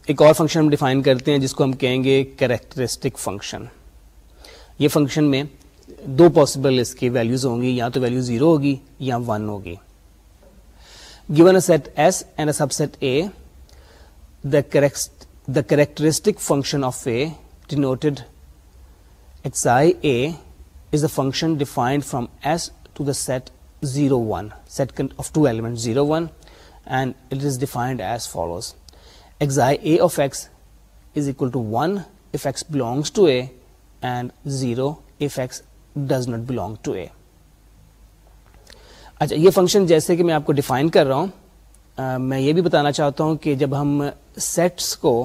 ایک اور فنکشن ہم ڈیفائن کرتے ہیں جس کو ہم کہیں گے کریکٹرسٹک فنکشن یہ فنکشن میں دو پاسبل اس کی ویلوز ہوں گی یا تو ویلو زیرو ہوگی یا ون ہوگی given a set S and a subset A the the the characteristic function of A denoted xi A is a function defined from S to the set zero one set کن of two element zero one and it is defined as follows xi A of x is equal to one if x belongs to A and zero if x does not belong to A اچھا یہ فنکشن جیسے کہ میں آپ کو ڈیفائن کر رہا ہوں میں یہ بھی بتانا چاہتا ہوں کہ جب ہم سیٹس کو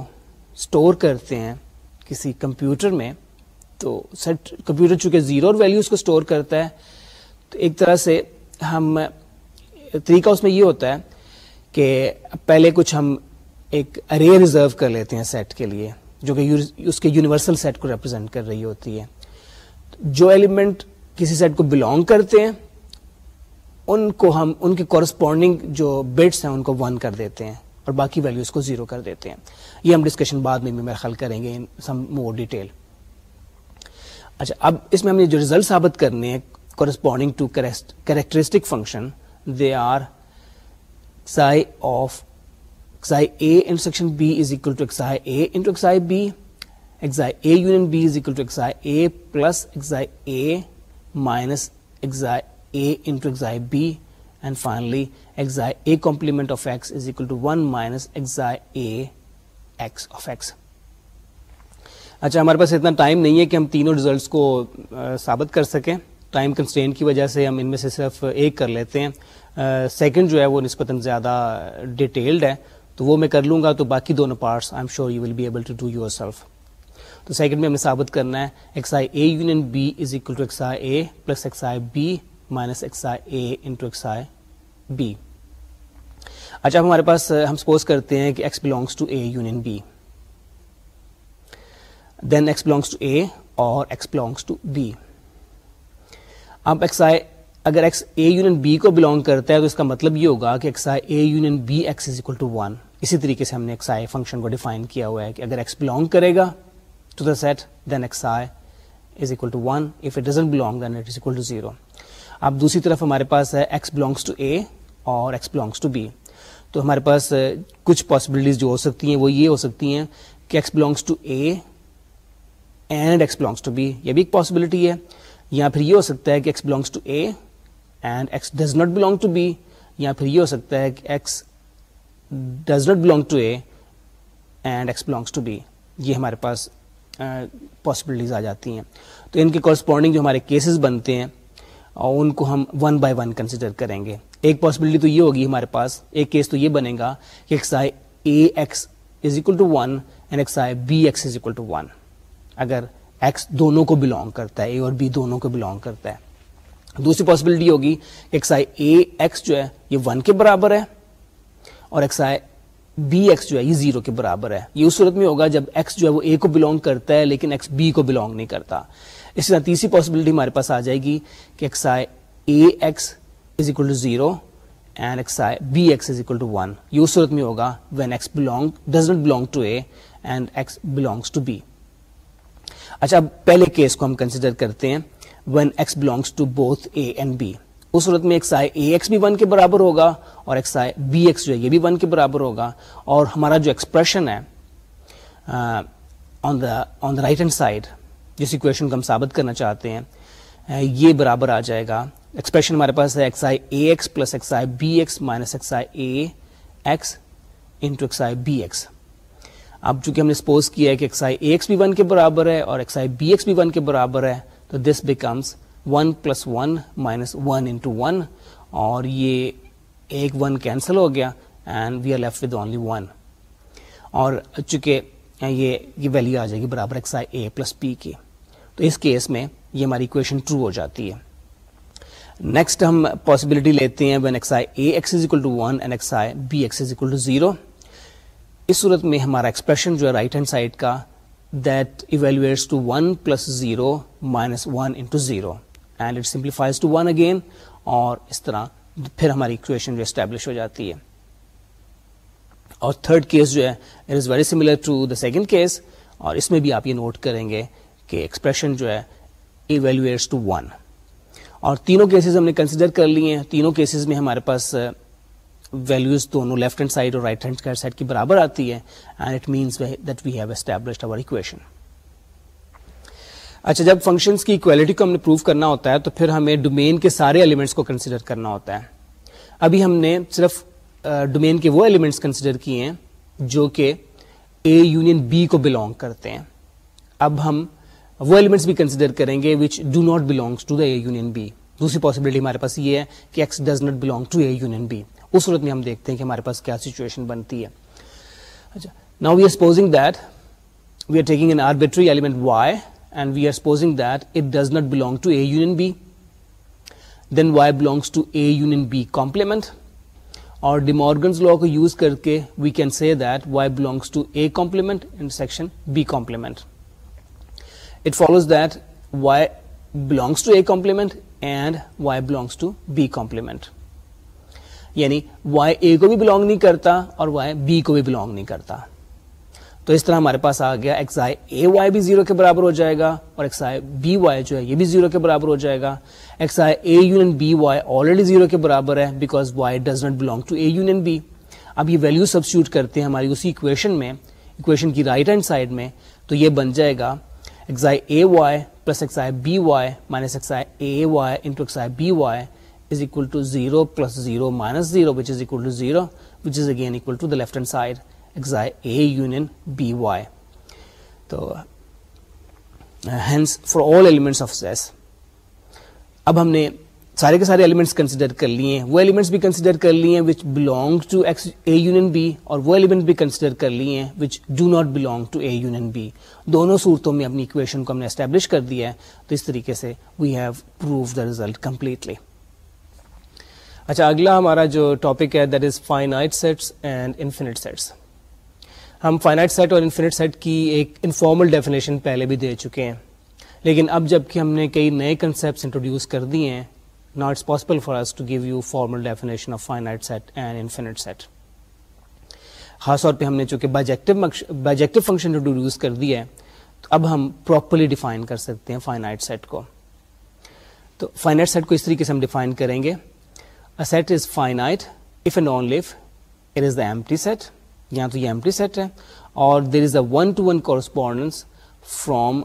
اسٹور کرتے ہیں کسی کمپیوٹر میں تو سیٹ کمپیوٹر چونکہ زیرو اور ویلیوز کو اسٹور کرتا ہے تو ایک طرح سے ہم طریقہ اس میں یہ ہوتا ہے کہ پہلے کچھ ہم ایک ارے ریزرو کر لیتے ہیں سیٹ کے لیے جو کہ اس کے یونیورسل سیٹ کو ریپرزینٹ کر رہی ہوتی ہے جو ایلیمنٹ کسی سیٹ کو بلانگ کرتے ہیں ان کو ہم ان کے کورسپونڈنگ جو بٹس ہیں ان کو ون کر دیتے ہیں اور باقی ویلیوز کو زیرو کر دیتے ہیں یہ ہم ڈسکشن بعد میں بھی خیال کریں گے ان سم مور ڈیٹیل اچھا اب اس میں ہم نے جو ریزلٹ ثابت کرنے ہیں corresponding to characteristic function they are psi of xi a intersection b is equal to xi a into xi b xi a union b is equal to xi a plus xi a minus xi a into xi b and finally x i A complement of x is equal to one minus x i A x of x اچھا ہمارے پاس اتنا ٹائم نہیں ہے کہ ہم تینوں ریزلٹس کو ثابت کر سکیں ٹائم کنسٹین کی وجہ سے ہم ان میں سے صرف ایک کر لیتے ہیں سیکنڈ جو ہے وہ نسبتاً زیادہ ڈیٹیلڈ ہے تو وہ میں کر لوں گا تو باقی دونوں parts I am sure you will be able to do yourself تو سیکنڈ میں ہمیں ثابت کرنا ہے x i A union B is equal to x i A plus x i B minus x i A into x i B اچھا اب ہمارے پاس ہم سپوز کرتے ہیں کہ x belongs to A union B then x belongs to A اور ایکس بلانگس ٹو بی اب ایکس آئی اگر ایکس اے یونین بی کو بلانگ کرتا ہے تو اس کا مطلب یہ ہوگا کہ x i A union B x is equal to one اسی طریقے سے ہم نے ایکس آئی فنکشن کو ڈیفائن کیا ہوا ہے کہ اگر ایکس بلانگ کرے گا to the set then x i is equal to one if it doesn't belong then it is equal to zero اب دوسری طرف ہمارے پاس ہے ایکس بلانگس ٹو اے اور ایکس بلانگس ٹو بی تو ہمارے پاس کچھ پاسبلٹیز جو ہو سکتی ہیں وہ یہ ہو سکتی ہیں کہ x belongs to A and x belongs to B یہ بھی ایک پاسبلٹی ہے یا پھر یہ ہو سکتا ہے کہ x belongs to A and x does not belong to B یا پھر یہ ہو سکتا ہے کہ x does not belong to A and x belongs to B یہ ہمارے پاس پاسبلٹیز آ جاتی ہیں تو ان کے کورسپونڈنگ جو ہمارے کیسز بنتے ہیں ان کو ہم ون بائی ون کنسیڈر کریں گے ایک پاسبلٹی تو یہ ہوگی ہمارے پاس ایک کیس تو یہ بنے گا کہ x i A x is equal to one and x i B x is equal to one اگر ایکس دونوں کو بلونگ کرتا ہے اے اور بی دونوں کو بلونگ کرتا ہے دوسری پاسبلٹی ہوگی ایکس آئی اے ایکس جو ہے یہ ون کے برابر ہے اور ایکس آئی بی ایکس جو ہے یہ زیرو کے برابر ہے یہ اس صورت میں ہوگا جب ایکس جو ہے وہ اے کو بلونگ کرتا ہے لیکن ایکس بی کو بلونگ نہیں کرتا اسی طرح تیسری پاسبلٹی ہمارے پاس آ جائے گی کہ x i A x is equal to zero and x i B x is equal to one یہ اس صورت میں ہوگا when x belong does not belong to A and x belongs to B اچھا اب پہلے کیس کو ہم کنسیڈر کرتے ہیں when x belongs to both A and B اس صورت میں ایکس آئی اے ایکس بھی ون کے برابر ہوگا اور ایکس آئی بی ایکس جو ہے یہ بھی ون کے برابر ہوگا اور ہمارا جو ایکسپریشن ہے on the on the right hand side جس ایکویشن کو ہم ثابت کرنا چاہتے ہیں یہ برابر آ جائے گا ایکسپریشن ہمارے پاس ہے x i A x plus x i B x minus x i A x into x i B x اب چونکہ ہم نے سپوز کیا ہے کہ ایکس آئی اے ایکس بھی ون کے برابر ہے اور ایکس آئی بی ایکس بھی ون کے برابر ہے تو this becomes one plus one minus one into one اور یہ ایک ون کینسل ہو گیا and we are left with only one اور چونکہ یہ ویلیو آ جائے گی برابر ایکس آئی اے پلس پی کی تو اس کیس میں یہ ہماری اکویشن ٹرو ہو جاتی ہے نیکسٹ ہم پاسبلٹی لیتے ہیں when x x x x i i A is is equal equal to to one B zero اس صورت میں ہمارا ایکسپریشن جو ہے رائٹ ہینڈ سائڈ کا that evaluates to one plus zero minus one into zero and it simplifies to one again اور اس طرح پھر ہماری اکویشن جو اسٹیبلش ہو جاتی ہے اور تھرڈ کیس جو ہے it is very similar to the second case اور اس میں بھی آپ یہ نوٹ کریں گے کہ ایکسپریشن جو ہے ایویلویٹس ٹو ون اور تینوں کیسز ہم نے کنسیڈر کر لیے ہیں تینوں کیسز میں ہمارے پاس ویلیوز uh, دونوں لیفٹ ہینڈ سائڈ اور رائٹ ہینڈ سائڈ کی برابر آتی ہے and it means that we have established over equation اچھا جب فنکشنس کی اکویلٹی کو ہم نے پروو کرنا ہوتا ہے تو پھر ہمیں ڈومین کے سارے ایلیمنٹس کو کنسیڈر کرنا ہوتا ہے ابھی ہم نے صرف ڈومین uh, کے وہ ایلیمنٹس کنسیڈر کیے ہیں جو کہ اے یونین بی کو بلونگ کرتے ہیں اب ہم وہ ایلیمنٹس بھی کنسیڈر کریں گے which do not belongs to the union B دوسری پاسبلٹی ہمارے پاس یہ ہے کہ x does not belong to A union B اس صورت میں ہم دیکھتے ہیں کہ ہمارے پاس کیا سچویشن بنتی ہے اچھا now we we we are are are supposing supposing that that taking an arbitrary element y and it does not belong to A union B then y belongs to A union B complement اور ڈیمارگنز لا کو یوز کر کے we can say that y belongs to A complement section B complement it follows that y belongs to A complement and y belongs to B complement یعنی وائی اے کو بھی بلونگ نہیں کرتا اور وائی بی کو بھی بلونگ نہیں کرتا تو اس طرح ہمارے پاس آ گیا ایکس آئی اے وائی بھی زیرو کے برابر ہو جائے گا اور ایکس آئی بی وائی جو ہے یہ بھی زیرو کے برابر ہو جائے گا x i A union B y already zero کے برابر ہے because y does not belong to A union B اب یہ ویلو سبسٹیوٹ کرتے ہیں ہماری اسی اکویشن میں اکویشن کی رائٹ ہینڈ سائڈ میں تو یہ بن جائے گا بی وائیسٹ uh, اب ہم نے سارے کے سارے ایلیمنٹس کنسیڈر کر لیے وہ ایلیمنٹس بھی کنسیڈر کر لیے which belong to A union B اور وہ ایلیمنٹ بھی کنسیڈر کر لیے which do not belong to A union B دونوں صورتوں میں اپنی اکویشن کو ہم نے اسٹیبلش کر دیا ہے تو اس طریقے سے we have prove the result completely اچھا اگلا ہمارا جو ٹاپک ہے that is sets sets and infinite infinite ہم سیٹ سیٹ اور کی ایک انفارمل ڈیفینیشن پہلے بھی دے چکے ہیں لیکن اب جب کہ ہم نے کئی نئے کنسیپٹس انٹروڈیوس کر دیے ہیں خاص طور پہ ہم نے چونکہ فنکشن کر دیا ہے تو اب ہم پراپرلی ڈیفائن کر سکتے ہیں فائنائٹ سیٹ کو تو فائنائٹ سیٹ کو اس طریقے سے ہم ڈیفائن کریں گے set set set is is finite if and it the empty empty یا تو یہ ہے اور there is a one to one correspondence from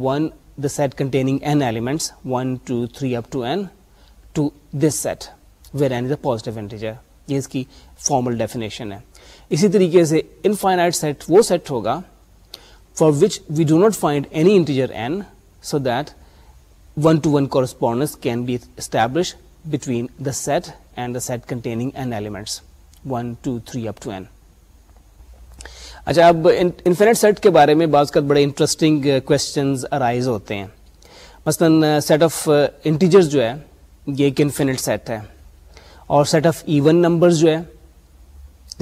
one the set containing n elements 1, 2, 3 up to n to this set where n is a positive integer یہ اس کی فارمل ڈیفینیشن ہے اسی طریقے سے انفائنائٹ سیٹ وہ سیٹ ہوگا for which we do not find any integer n so that one to one correspondence can be establish between the set and the set containing n elements one two three up to n اچھا اب انفینٹ سیٹ کے بارے میں بعض کا بڑے انٹرسٹنگ کوشچنز ارائز ہوتے ہیں مثلا سیٹ آف انٹیجر جو ہے یہ ایک انفینٹ سیٹ ہے اور سیٹ آف ایون نمبر جو ہے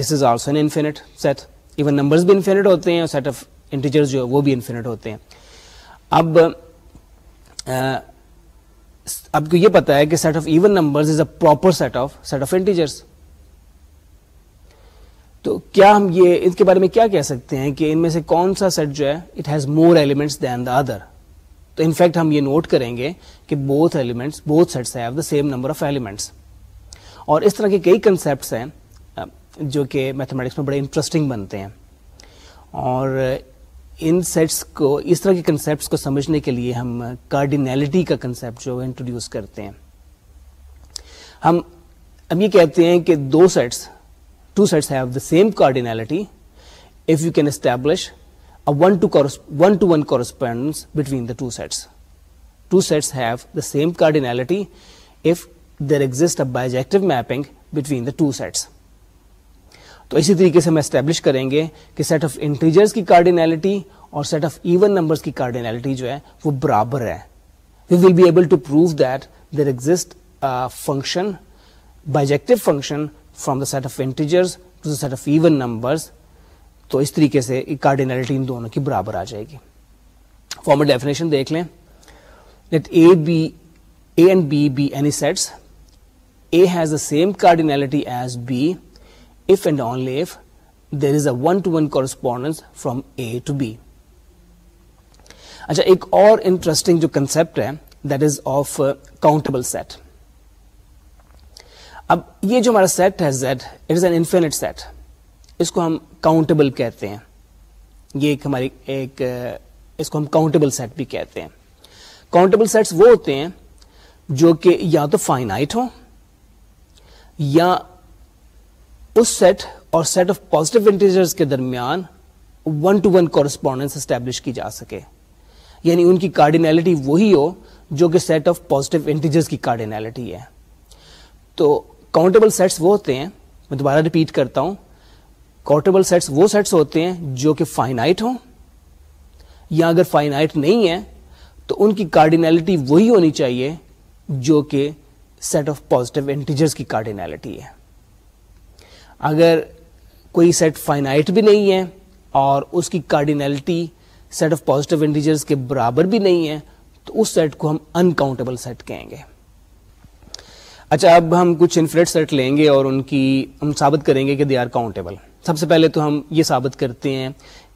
this is also an infinite set even numbers بھی انفینٹ ہوتے ہیں اور سیٹ آف انٹیجرز جو ہے وہ بھی انفینٹ ہوتے ہیں اب uh, آپ کو یہ پتا ہے کہ set of even numbers is a proper set of set of integers تو کیا ہم یہ ان کے بارے میں کیا کہہ سکتے ہیں کہ ان میں سے کون سا سیٹ جو ہے it has more elements than the other تو انفیکٹ ہم یہ نوٹ کریں گے کہ both elements both sets have the same number of elements اور اس طرح کے کئی کنسیپٹس ہیں جو کہ میتھمیٹکس میں بڑے انٹرسٹنگ بنتے ہیں اور ان سیٹس کو اس طرح کے کنسیپٹس کو سمجھنے کے لیے ہم کارڈینیلٹی کا کنسیپٹ جو انٹروڈیوس کرتے ہیں ہم اب یہ کہتے ہیں کہ دو sets two two Two sets sets. sets have the the same cardinality if you can establish a one-to-one -one correspondence between have the same cardinality if there exists a bijective mapping between the two sets. تو اسی طریقے سے ہم اسٹیبلش کریں گے کہ سیٹ آف انٹیجرس کی کارڈینلٹی اور سیٹ آف ایون نمبرس کی کارڈینالٹی جو ہے وہ برابر ہے we will be able to prove that there exist function bijective function from the set of integers to the set of even numbers تو اس طریقے سے کارڈینلٹی ان دونوں کی برابر آ جائے گی فارمل ڈیفینیشن دیکھ لیں let A B B B A A and any sets has the same cardinality as B if and only if there is a one to one correspondence from A to B اچھا ایک اور انٹرسٹنگ جو کنسپٹ ہے that is of countable set اب یہ جو ہمارا سیٹ ہے Z it is an infinite set اس کو ہم کاؤنٹیبل کہتے ہیں یہ ایک ہماری ایک اس کو ہم کاؤنٹیبل سیٹ بھی کہتے ہیں کاؤنٹیبل سیٹس وہ ہوتے ہیں جو کہ یا تو فائنائٹ ہوں یا اس سیٹ اور سیٹ آف پازیٹو انٹیجرز کے درمیان one to one correspondence establish کی جا سکے یعنی ان کی کارڈینیلٹی وہی ہو جو کہ سیٹ آف پازیٹو انٹیجرز کی کارڈینیلٹی ہے تو کاؤنٹیبل سیٹس وہ ہوتے ہیں میں دوبارہ ریپیٹ کرتا ہوں کاؤنٹیبل سیٹس وہ سیٹس ہوتے ہیں جو کہ فائنائٹ ہوں یا اگر فائنائٹ نہیں ہے تو ان کی کارڈینیلٹی وہی ہونی چاہیے جو کہ سیٹ آف پازیٹیو انٹیجرس کی کارڈینیلٹی ہے اگر کوئی سیٹ فائنائٹ بھی نہیں ہے اور اس کی cardinality set of positive integers کے برابر بھی نہیں ہے تو اس سیٹ کو ہم انکاؤنٹیبل سیٹ کہیں گے اچھا اب ہم کچھ انفریٹ سیٹ لیں گے اور ان کی ہم ثابت کریں گے کہ دے آر کاؤنٹیبل سب سے پہلے تو ہم یہ ثابت کرتے ہیں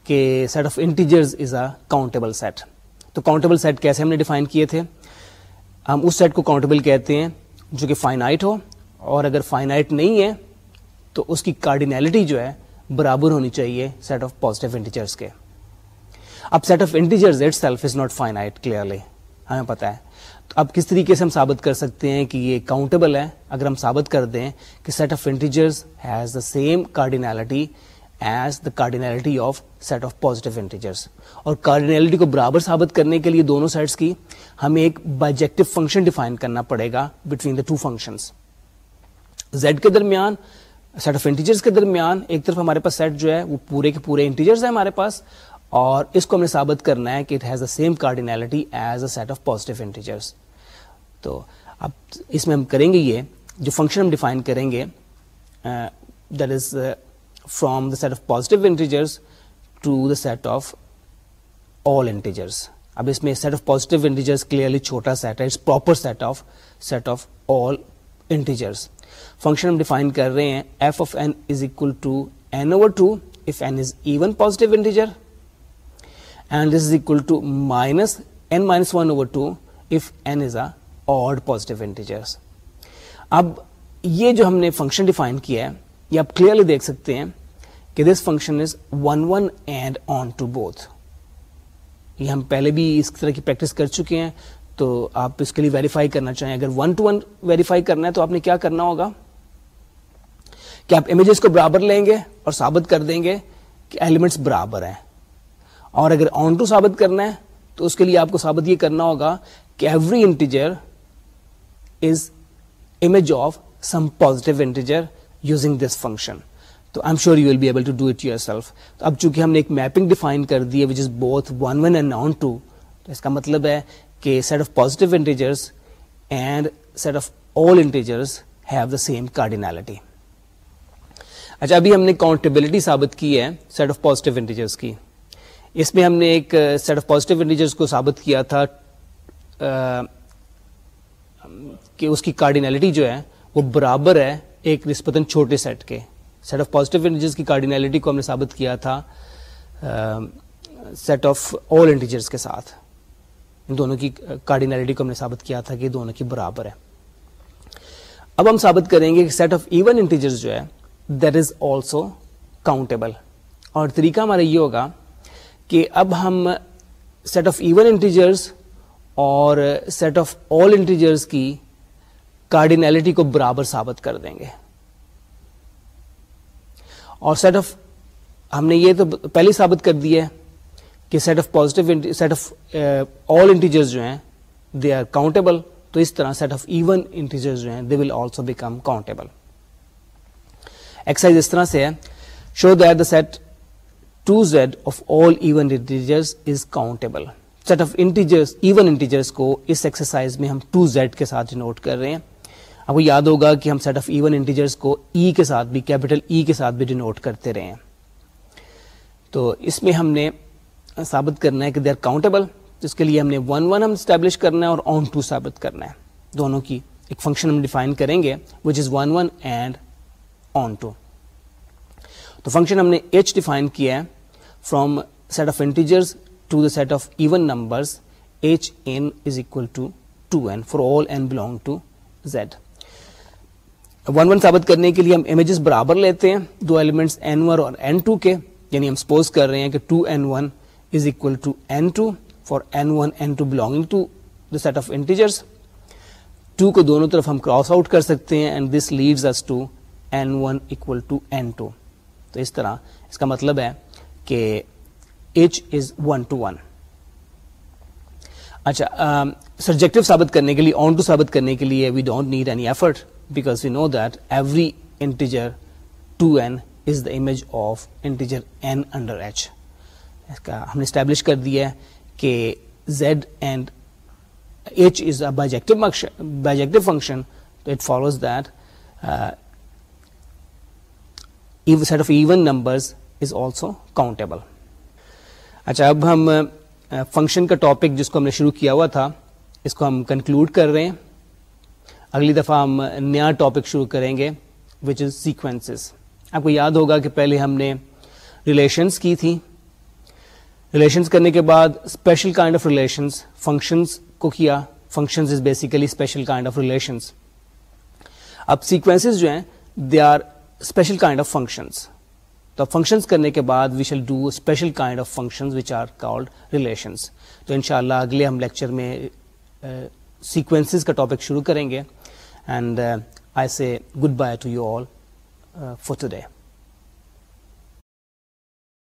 کہ set of integers is a countable set تو کاؤنٹیبل سیٹ کیسے ہم نے ڈیفائن کیے تھے ہم اس سیٹ کو کاؤنٹیبل کہتے ہیں جو کہ فائنائٹ ہو اور اگر فائنائٹ نہیں ہے تو اس کی کارڈینیلٹی جو ہے برابر ہونی چاہیے سیٹ آف پازیٹیو انٹیجرس کے اب set of integers itself is not finite clearly ہمیں پتہ ہے اب کس طریقے سے ہم ثابت کر سکتے ہیں کہ یہ کاؤنٹیبل ہے اگر ہم ثابت کر دیں کہ set of integers has the same cardinality as the cardinality of set of positive integers اور کارڈینالٹی کو برابر ثابت کرنے کے لیے دونوں سیٹس کی ہمیں ایک بائجیکٹو فنکشن ڈیفائن کرنا پڑے گا between the two functions Z کے درمیان سیٹ آف انٹیجرز کے درمیان ایک طرف ہمارے پاس سیٹ جو ہے وہ پورے کے پورے انٹیجرز ہیں ہمارے پاس اور اس کو ہم نے ثابت کرنا ہے کہ it has the same cardinality as a set of positive integers تو اب اس میں ہم کریں گے یہ جو فنکشن ہم ڈیفائن کریں گے that is from the set of positive integers to the set of all integers اب اس میں set of positive integers clearly چھوٹا سیٹ ہے it's proper set of set of all integers function ہم ڈیفائن کر رہے ہیں F of n is equal to n over two F n is even positive integer and this is equal to minus n minus one over two F n is a odd positive integers اب یہ جو ہم نے فنکشن ڈیفائن کیا ہے یہ آپ کلیئرلی دیکھ سکتے ہیں کہ this function is one one and onto both یہ ہم پہلے بھی اس طرح کی پریکٹس کر چکے ہیں تو آپ اس کے لیے ویریفائی کرنا چاہیں اگر ون ٹو ون ویریفائی کرنا ہے تو آپ نے کیا کرنا ہوگا کہ آپ امیجز کو برابر لیں گے اور ثابت کر دیں گے کہ ایلیمنٹس برابر ہیں اور اگر آن ٹو ثابت کرنا ہے تو اس کے لیے آپ کو ثابت یہ کرنا ہوگا کہ ایوری انٹیجر اب چونکہ ہم نے ایک میپنگ ڈیفائن کر دی مطلب and set of all integers have the same cardinality اچھا ابھی ہم نے کاؤنٹیبلٹی ثابت کی ہے سیٹ آف پازیٹیو انٹیجرس کی اس میں ہم نے ایک سیٹ آف پازیٹیو انٹیجرس کو ثابت کیا تھا uh, کہ اس کی کارڈینیلٹی جو ہے وہ برابر ہے ایک نسبتاً چھوٹے سیٹ کے سیٹ آف پازیٹیو انٹیجرس کی کارڈینیلٹی کو ہم نے ثابت کیا تھا سیٹ آف آل انٹیجرس کے ساتھ دونوں کی کارڈینیلٹی کو ہم نے ثابت کیا تھا کہ دونوں کی برابر ہے اب ہم ثابت کریں گے کہ سیٹ آف ایون انٹیجرز جو ہے دیٹ از آلسو کاؤنٹیبل اور طریقہ ہمارا یہ ہوگا کہ اب ہم سیٹ آف ایون انٹیجرس اور سیٹ آف آل انٹیجرز کی کارڈینلٹی کو برابر ثابت کر دیں گے اور سیٹ آف ہم نے یہ تو پہلے ثابت کر دی ہے کہ set of positive set of all integer جو ہیں دے آر کاؤنٹیبل تو اس طرح سیٹ آف ایون جو ہیں they will also become countable exercise اس طرح سے ہے show the set to Z of all even is countable set of integer even integer کو اس ایکسرسائز میں ہم ٹو زیڈ کے ساتھ نوٹ کر رہے ہیں آپ کو یاد ہوگا کہ ہم سیٹ آف ایون انٹیجر کو ای e کے ساتھ بھی کیپیٹل ای e کے ساتھ بھی ڈینوٹ کرتے رہے ہیں تو اس میں ہم نے ثابت کرنا ہے کہ دے آر کاؤنٹیبل جس کے لیے ہم نے ون ون ہم اسٹیبلش کرنا ہے اور آن ٹو ثابت کرنا ہے دونوں کی ایک فنکشن ہم ڈیفائن کریں گے which is one one and onto تو فنکشن ہم نے ایچ ڈیفائن کیا ہے from set of integers to the set of even numbers H n is equal to two n for all n belong to Z one one ثابت کرنے کے لیے ہم امیجز برابر لیتے ہیں دو ایلیمنٹس این ون اور این ٹو کے یعنی ہم سپوز کر رہے ہیں کہ two n one is equal to n two for n one n two belonging to the set of integers two کو دونوں طرف ہم کراس آؤٹ کر سکتے ہیں and this leads us to n one equal to n two تو اس طرح اس کا مطلب ہے کہ H is one to one اچھا سبجیکٹو ثابت کرنے کے لیے آن ٹو ثابت کرنے کے لیے we don't need any effort because we know that every integer two n is the image of integer n under H اس کا ہم نے اسٹیبلش کر دیا کہ Z and H is a bijective bijective function تو it follows that set of even numbers is also countable اچھا اب ہم فنکشن کا ٹاپک جس کو ہم نے شروع کیا ہوا تھا اس کو ہم کنکلوڈ کر رہے ہیں اگلی دفعہ ہم نیا ٹاپک شروع کریں گے وچ از سیکوینسز آپ کو یاد ہوگا کہ پہلے ہم نے ریلیشنس کی تھی ریلیشنس کرنے کے بعد special kind of relations functions کو کیا functions is basically special kind of relations اب سیکوینسز جو ہیں they are special kind of functions تو فنکشنس کرنے کے بعد we shall do special kind of functions which are called relations تو ان اگلے ہم لیکچر میں سیکوینسز uh, کا ٹاپک شروع کریں گے And uh, I say goodbye to you all uh, for today.